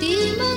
的梦。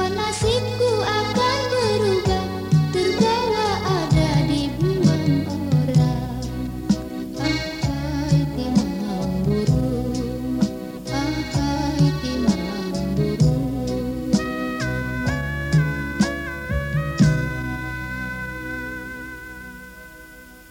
apa nasibku